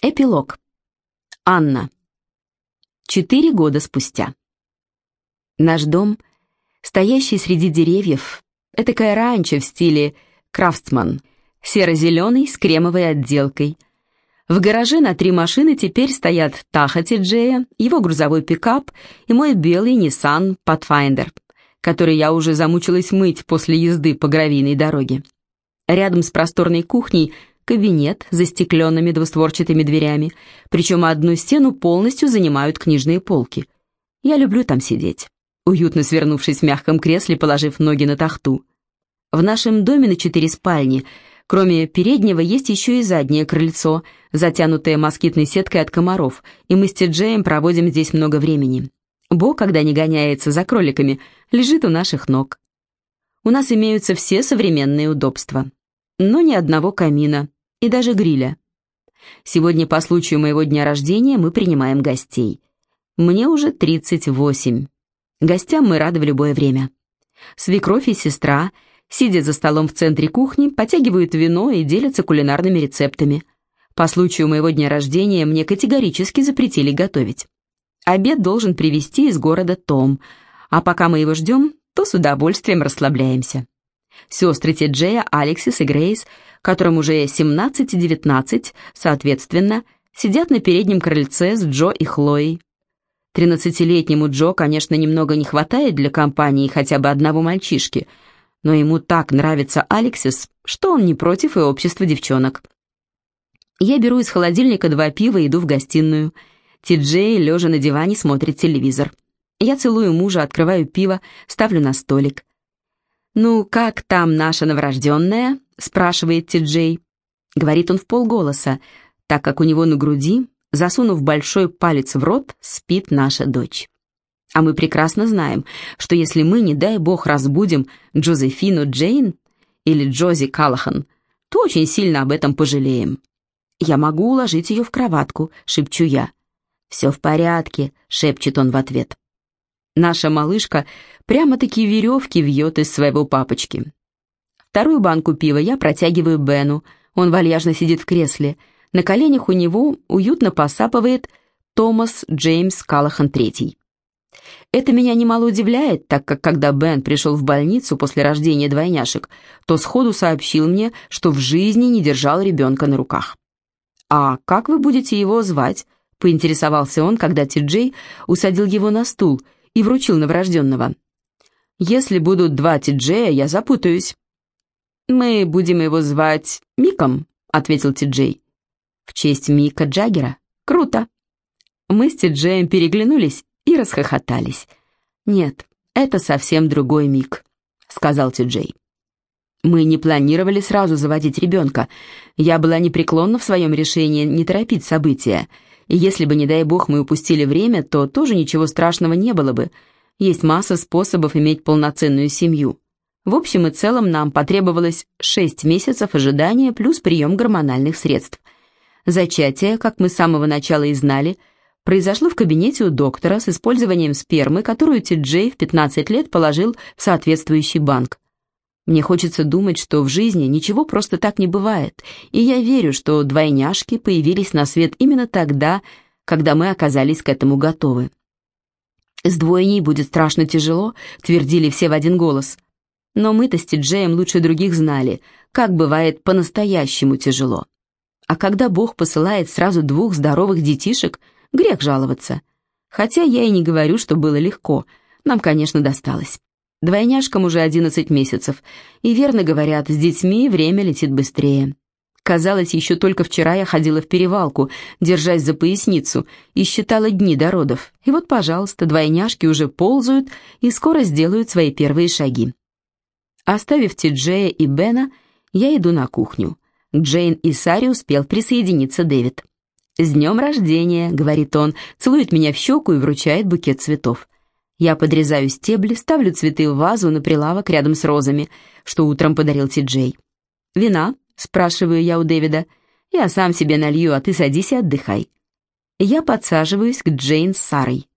Эпилог. Анна. Четыре года спустя. Наш дом, стоящий среди деревьев, этакая ранчо в стиле крафтсман, серо-зеленый с кремовой отделкой. В гараже на три машины теперь стоят Тахати Джея, его грузовой пикап и мой белый Nissan Pathfinder, который я уже замучилась мыть после езды по гравийной дороге. Рядом с просторной кухней кабинет с застекленными двустворчатыми дверями, причем одну стену полностью занимают книжные полки. Я люблю там сидеть, уютно свернувшись в мягком кресле, положив ноги на тахту. В нашем доме на четыре спальни, кроме переднего, есть еще и заднее крыльцо, затянутое москитной сеткой от комаров, и мы с Тиджеем проводим здесь много времени. Бо, когда не гоняется за кроликами, лежит у наших ног. У нас имеются все современные удобства. Но ни одного камина, и даже гриля. Сегодня по случаю моего дня рождения мы принимаем гостей. Мне уже 38. Гостям мы рады в любое время. Свекровь и сестра, сидя за столом в центре кухни, потягивают вино и делятся кулинарными рецептами. По случаю моего дня рождения мне категорически запретили готовить. Обед должен привезти из города Том, а пока мы его ждем, то с удовольствием расслабляемся. Сестры Тиджея, Алексис и Грейс, которым уже 17 и 19, соответственно, сидят на переднем крыльце с Джо и Хлоей. Тринадцатилетнему Джо, конечно, немного не хватает для компании хотя бы одного мальчишки, но ему так нравится Алексис, что он не против и общества девчонок. Я беру из холодильника два пива и иду в гостиную. Ти-Джей, лежа на диване, смотрит телевизор. Я целую мужа, открываю пиво, ставлю на столик. «Ну, как там наша новорожденная?» — спрашивает Ти-Джей. Говорит он в полголоса, так как у него на груди, засунув большой палец в рот, спит наша дочь. А мы прекрасно знаем, что если мы, не дай бог, разбудим Джозефину Джейн или Джози Калахан, то очень сильно об этом пожалеем. «Я могу уложить ее в кроватку», — шепчу я. «Все в порядке», — шепчет он в ответ. Наша малышка прямо-таки веревки вьет из своего папочки. Вторую банку пива я протягиваю Бену. Он вальяжно сидит в кресле. На коленях у него уютно посапывает Томас Джеймс Калахан III. Это меня немало удивляет, так как когда Бен пришел в больницу после рождения двойняшек, то сходу сообщил мне, что в жизни не держал ребенка на руках. «А как вы будете его звать?» — поинтересовался он, когда Ти-Джей усадил его на стул — и вручил новорожденного. «Если будут два Ти-Джея, я запутаюсь». «Мы будем его звать Миком», — ответил Ти-Джей. «В честь Мика Джаггера? Круто!» Мы с Ти-Джеем переглянулись и расхохотались. «Нет, это совсем другой Мик», — сказал Ти-Джей. Мы не планировали сразу заводить ребенка. Я была непреклонна в своем решении не торопить события — и если бы, не дай бог, мы упустили время, то тоже ничего страшного не было бы. Есть масса способов иметь полноценную семью. В общем и целом нам потребовалось 6 месяцев ожидания плюс прием гормональных средств. Зачатие, как мы с самого начала и знали, произошло в кабинете у доктора с использованием спермы, которую Ти-Джей в 15 лет положил в соответствующий банк. Мне хочется думать, что в жизни ничего просто так не бывает, и я верю, что двойняшки появились на свет именно тогда, когда мы оказались к этому готовы. «С двойней будет страшно тяжело», — твердили все в один голос. Но мы-то с Тиджеем лучше других знали, как бывает по-настоящему тяжело. А когда Бог посылает сразу двух здоровых детишек, грех жаловаться. Хотя я и не говорю, что было легко, нам, конечно, досталось. Двойняшкам уже 11 месяцев, и верно говорят, с детьми время летит быстрее. Казалось, еще только вчера я ходила в перевалку, держась за поясницу, и считала дни до родов. И вот, пожалуйста, двойняшки уже ползают и скоро сделают свои первые шаги. Оставив Тиджея и Бена, я иду на кухню. К Джейн и Саре успел присоединиться Дэвид. «С днем рождения!» — говорит он, целует меня в щеку и вручает букет цветов. Я подрезаю стебли, ставлю цветы в вазу на прилавок рядом с розами, что утром подарил Ти-Джей. «Вина?» — спрашиваю я у Дэвида. «Я сам себе налью, а ты садись и отдыхай». Я подсаживаюсь к Джейн с Сарой.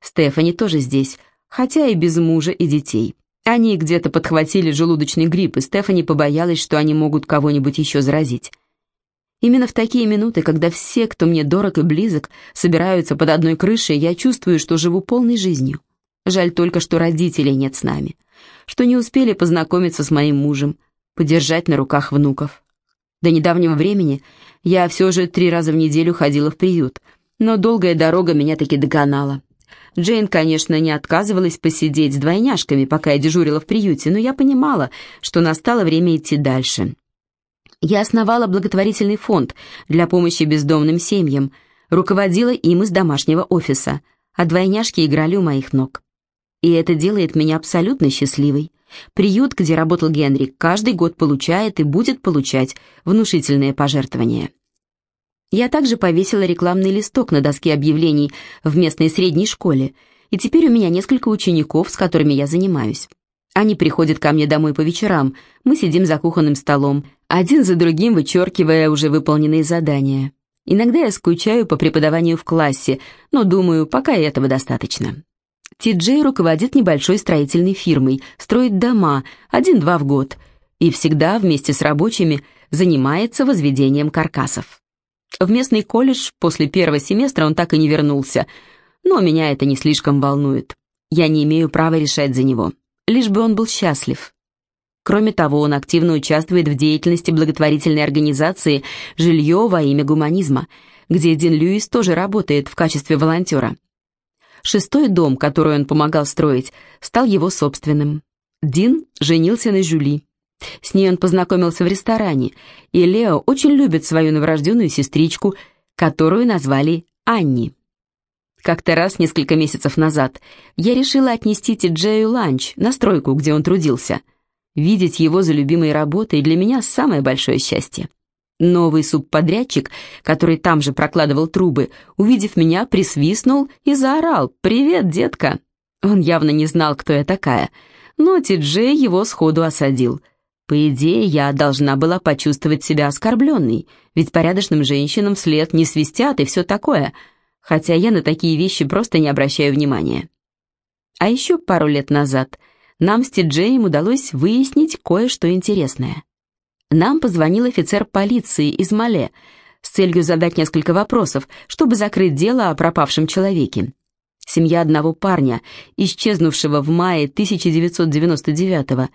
Стефани тоже здесь, хотя и без мужа и детей. Они где-то подхватили желудочный грипп, и Стефани побоялась, что они могут кого-нибудь еще заразить. Именно в такие минуты, когда все, кто мне дорог и близок, собираются под одной крышей, я чувствую, что живу полной жизнью. Жаль только, что родителей нет с нами, что не успели познакомиться с моим мужем, подержать на руках внуков. До недавнего времени я все же три раза в неделю ходила в приют, но долгая дорога меня таки догонала. Джейн, конечно, не отказывалась посидеть с двойняшками, пока я дежурила в приюте, но я понимала, что настало время идти дальше. Я основала благотворительный фонд для помощи бездомным семьям, руководила им из домашнего офиса, а двойняшки играли у моих ног. И это делает меня абсолютно счастливой. Приют, где работал Генри, каждый год получает и будет получать внушительные пожертвования. Я также повесила рекламный листок на доске объявлений в местной средней школе, и теперь у меня несколько учеников, с которыми я занимаюсь. Они приходят ко мне домой по вечерам, мы сидим за кухонным столом, один за другим вычеркивая уже выполненные задания. Иногда я скучаю по преподаванию в классе, но думаю, пока этого достаточно. Ти-Джей руководит небольшой строительной фирмой, строит дома, один-два в год, и всегда вместе с рабочими занимается возведением каркасов. В местный колледж после первого семестра он так и не вернулся, но меня это не слишком волнует. Я не имею права решать за него, лишь бы он был счастлив. Кроме того, он активно участвует в деятельности благотворительной организации «Жилье во имя гуманизма», где Дин Льюис тоже работает в качестве волонтера. Шестой дом, который он помогал строить, стал его собственным. Дин женился на Жюли. С ней он познакомился в ресторане, и Лео очень любит свою новорожденную сестричку, которую назвали Анни. Как-то раз, несколько месяцев назад, я решила отнести Ти-Джею ланч на стройку, где он трудился. Видеть его за любимой работой для меня самое большое счастье. Новый субподрядчик, который там же прокладывал трубы, увидев меня, присвистнул и заорал «Привет, детка!». Он явно не знал, кто я такая, но Ти-Джей его сходу осадил – по идее, я должна была почувствовать себя оскорбленной, ведь порядочным женщинам вслед не свистят и все такое, хотя я на такие вещи просто не обращаю внимания. А еще пару лет назад нам с Ти-Джеем удалось выяснить кое-что интересное. Нам позвонил офицер полиции из Мале с целью задать несколько вопросов, чтобы закрыть дело о пропавшем человеке. Семья одного парня, исчезнувшего в мае 1999 года,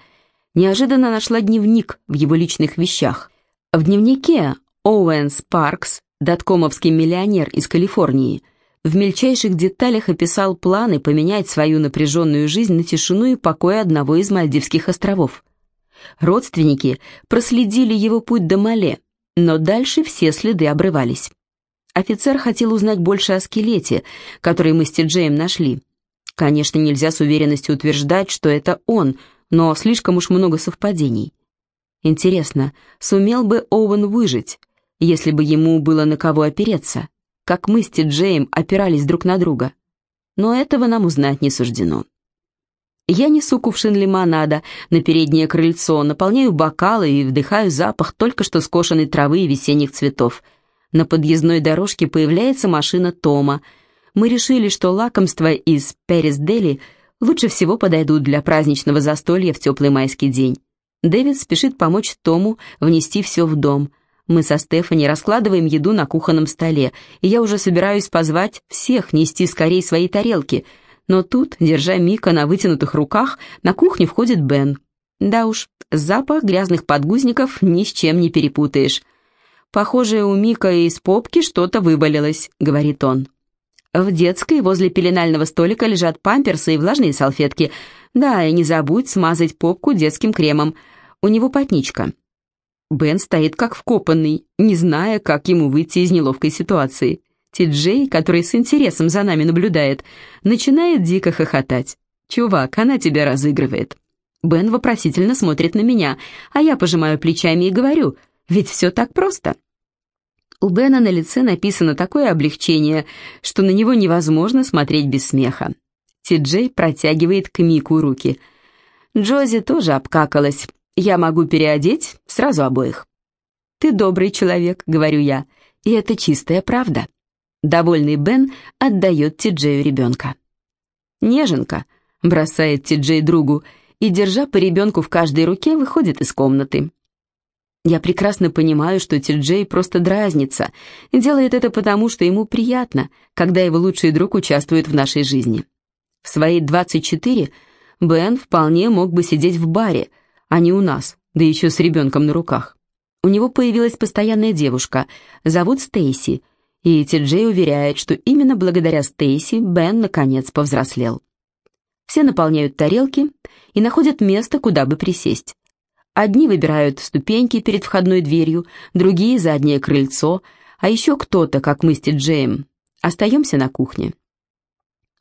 неожиданно нашла дневник в его личных вещах. В дневнике Оуэн Спаркс, доткомовский миллионер из Калифорнии, в мельчайших деталях описал планы поменять свою напряженную жизнь на тишину и покой одного из Мальдивских островов. Родственники проследили его путь до Мале, но дальше все следы обрывались. Офицер хотел узнать больше о скелете, который мы с Тиджеем нашли. Конечно, нельзя с уверенностью утверждать, что это он, но слишком уж много совпадений. Интересно, сумел бы Оуэн выжить, если бы ему было на кого опереться, как мы с Ти-Джеем опирались друг на друга? Но этого нам узнать не суждено. Я несу кувшин лимонада на переднее крыльцо, наполняю бокалы и вдыхаю запах только что скошенной травы и весенних цветов. На подъездной дорожке появляется машина Тома. Мы решили, что лакомство из Перес-Дели – лучше всего подойдут для праздничного застолья в теплый майский день. Дэвид спешит помочь Тому внести все в дом. Мы со Стефани раскладываем еду на кухонном столе, и я уже собираюсь позвать всех нести скорее свои тарелки. Но тут, держа Мика на вытянутых руках, на кухню входит Бен. Да уж, запах грязных подгузников ни с чем не перепутаешь. «Похоже, у Мика из попки что-то выболелось», — говорит он. В детской возле пеленального столика лежат памперсы и влажные салфетки. Да, и не забудь смазать попку детским кремом. У него потничка. Бен стоит как вкопанный, не зная, как ему выйти из неловкой ситуации. Ти-Джей, который с интересом за нами наблюдает, начинает дико хохотать. «Чувак, она тебя разыгрывает». Бен вопросительно смотрит на меня, а я пожимаю плечами и говорю, «Ведь все так просто». У Бена на лице написано такое облегчение, что на него невозможно смотреть без смеха. Ти-Джей протягивает к Мику руки. Джози тоже обкакалась. Я могу переодеть сразу обоих. «Ты добрый человек», — говорю я, — «и это чистая правда». Довольный Бен отдает Ти-Джею ребенка. «Неженка», — бросает Ти-Джей другу, и, держа по ребенку в каждой руке, выходит из комнаты. Я прекрасно понимаю, что Ти-Джей просто дразнится делает это потому, что ему приятно, когда его лучший друг участвует в нашей жизни. В свои 24 Бен вполне мог бы сидеть в баре, а не у нас, да еще с ребенком на руках. У него появилась постоянная девушка, зовут Стейси, и Ти-Джей уверяет, что именно благодаря Стейси Бен наконец повзрослел. Все наполняют тарелки и находят место, куда бы присесть. Одни выбирают ступеньки перед входной дверью, другие — заднее крыльцо, а еще кто-то, как мы с Тиджеем, остаемся на кухне.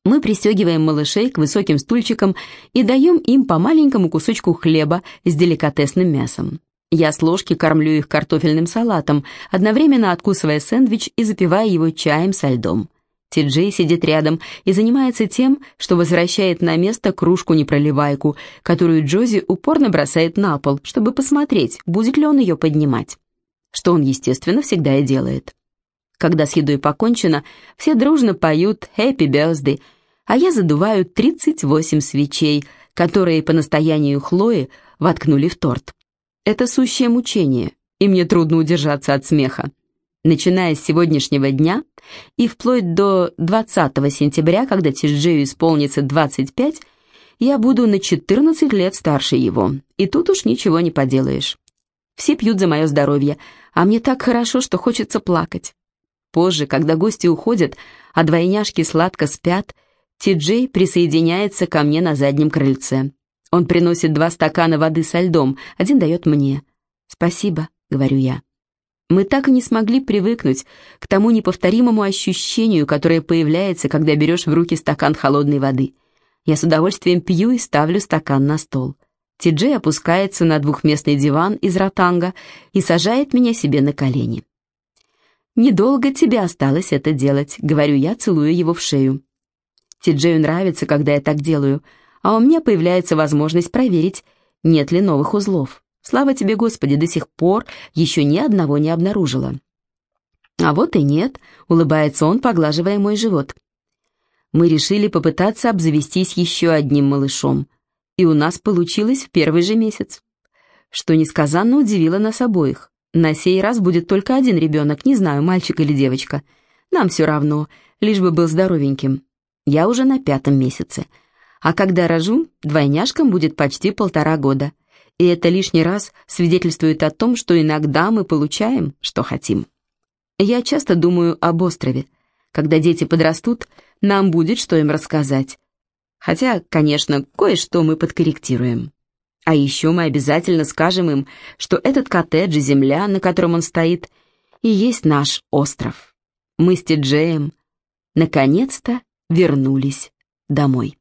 Мы пристегиваем малышей к высоким стульчикам и даем им по маленькому кусочку хлеба с деликатесным мясом. Я с ложки кормлю их картофельным салатом, одновременно откусывая сэндвич и запивая его чаем со льдом. Ти-Джей сидит рядом и занимается тем, что возвращает на место кружку-непроливайку, которую Джози упорно бросает на пол, чтобы посмотреть, будет ли он ее поднимать. Что он, естественно, всегда и делает. Когда с едой покончено, все дружно поют «Happy Birthday», а я задуваю 38 свечей, которые по настоянию Хлои воткнули в торт. Это сущее мучение, и мне трудно удержаться от смеха. Начиная с сегодняшнего дня и вплоть до 20 сентября, когда Тишджею исполнится 25, я буду на 14 лет старше его, и тут уж ничего не поделаешь. Все пьют за мое здоровье, а мне так хорошо, что хочется плакать. Позже, когда гости уходят, а двойняшки сладко спят, Ти-Джей присоединяется ко мне на заднем крыльце. Он приносит два стакана воды со льдом, один дает мне. «Спасибо», — говорю я. Мы так и не смогли привыкнуть к тому неповторимому ощущению, которое появляется, когда берешь в руки стакан холодной воды. Я с удовольствием пью и ставлю стакан на стол. Ти-Джей опускается на двухместный диван из ротанга и сажает меня себе на колени. «Недолго тебе осталось это делать», — говорю я, целую его в шею. Ти-Джею нравится, когда я так делаю, а у меня появляется возможность проверить, нет ли новых узлов. Слава тебе, Господи, до сих пор еще ни одного не обнаружила. А вот и нет, улыбается он, поглаживая мой живот. Мы решили попытаться обзавестись еще одним малышом, и у нас получилось в первый же месяц. Что несказанно удивило нас обоих. На сей раз будет только один ребенок, не знаю, мальчик или девочка. Нам все равно, лишь бы был здоровеньким. Я уже на пятом месяце. А когда рожу, двойняшкам будет почти полтора года и это лишний раз свидетельствует о том, что иногда мы получаем, что хотим. Я часто думаю об острове. Когда дети подрастут, нам будет что им рассказать. Хотя, конечно, кое-что мы подкорректируем. А еще мы обязательно скажем им, что этот коттедж и земля, на котором он стоит, и есть наш остров. Мы с Тиджеем наконец-то вернулись домой.